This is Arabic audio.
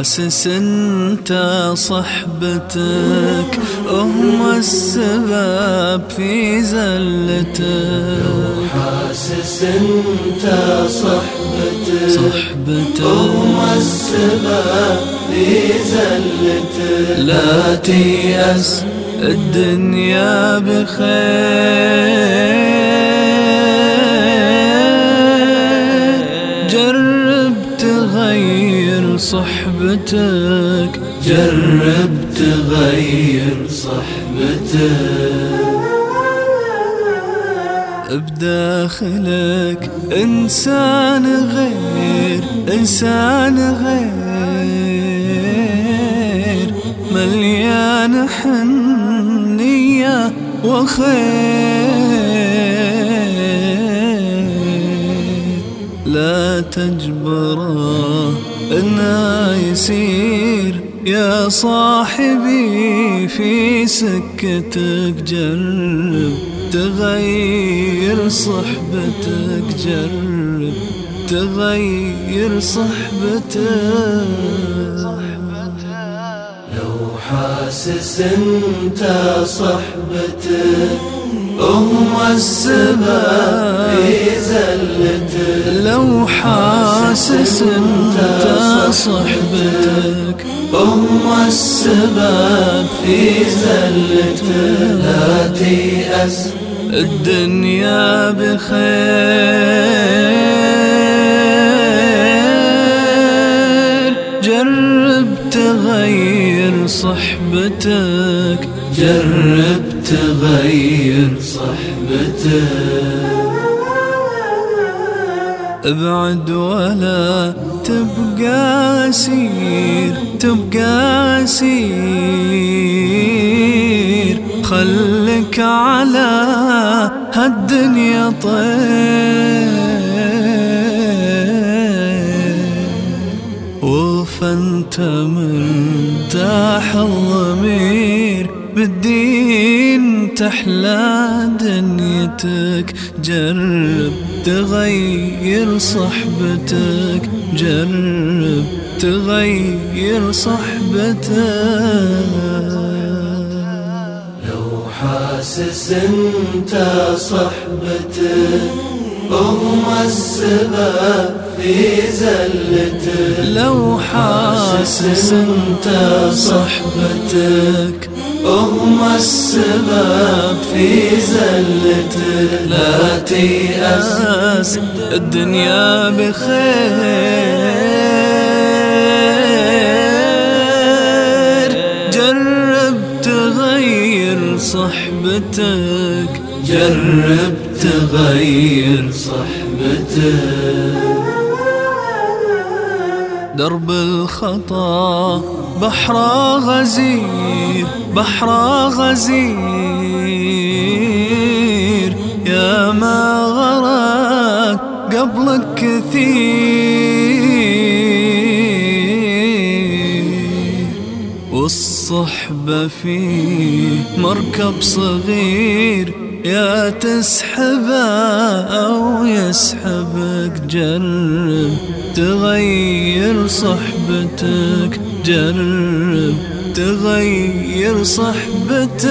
حاسس أنت صحبتك هم السبب في زلتك. حاسس أنت صحبتك صحبتك. هم السبب في زلتك. لا تيأس الدنيا بخير. صحبتك جرب تغير صحبتك. بداخلك إنسان غير إنسان غير. مليان حنية وخير. تجبره إنه يسير يا صاحبي في سكتك جرب تغير صحبتك جرب تغير صحبتك. لو حاسس أنت صحبتك هم السبب. حاسس انت صحبتك هم السبب في زلتك لا تيأس الدنيا بخير. جرب تغير صحبتك. جرب تغير صحبتك. أبعد ولا تبقى اسير تبقى اسير خلك على هالدنيا طير. وفانت مرتاح الضمير بالدين تحلى دنيتك. جرب تغير صحبتك. جرب تغير صحبتك. لو حاسس انت صحبتك هم السبب. في زلتك لو حاسس انت صحبتك هم السبب في زلتك لا تيأس الدنيا بخير جرب تغير صحبتك جرب تغير صحبتك درب الخطا بحر غزير بحر غزير. يا ما غرق قبلك كثير. والصحبة فيه مركب صغير يا تسحبه أو يسحبك جرب تغير صحبتك جرب تغير صحبتك.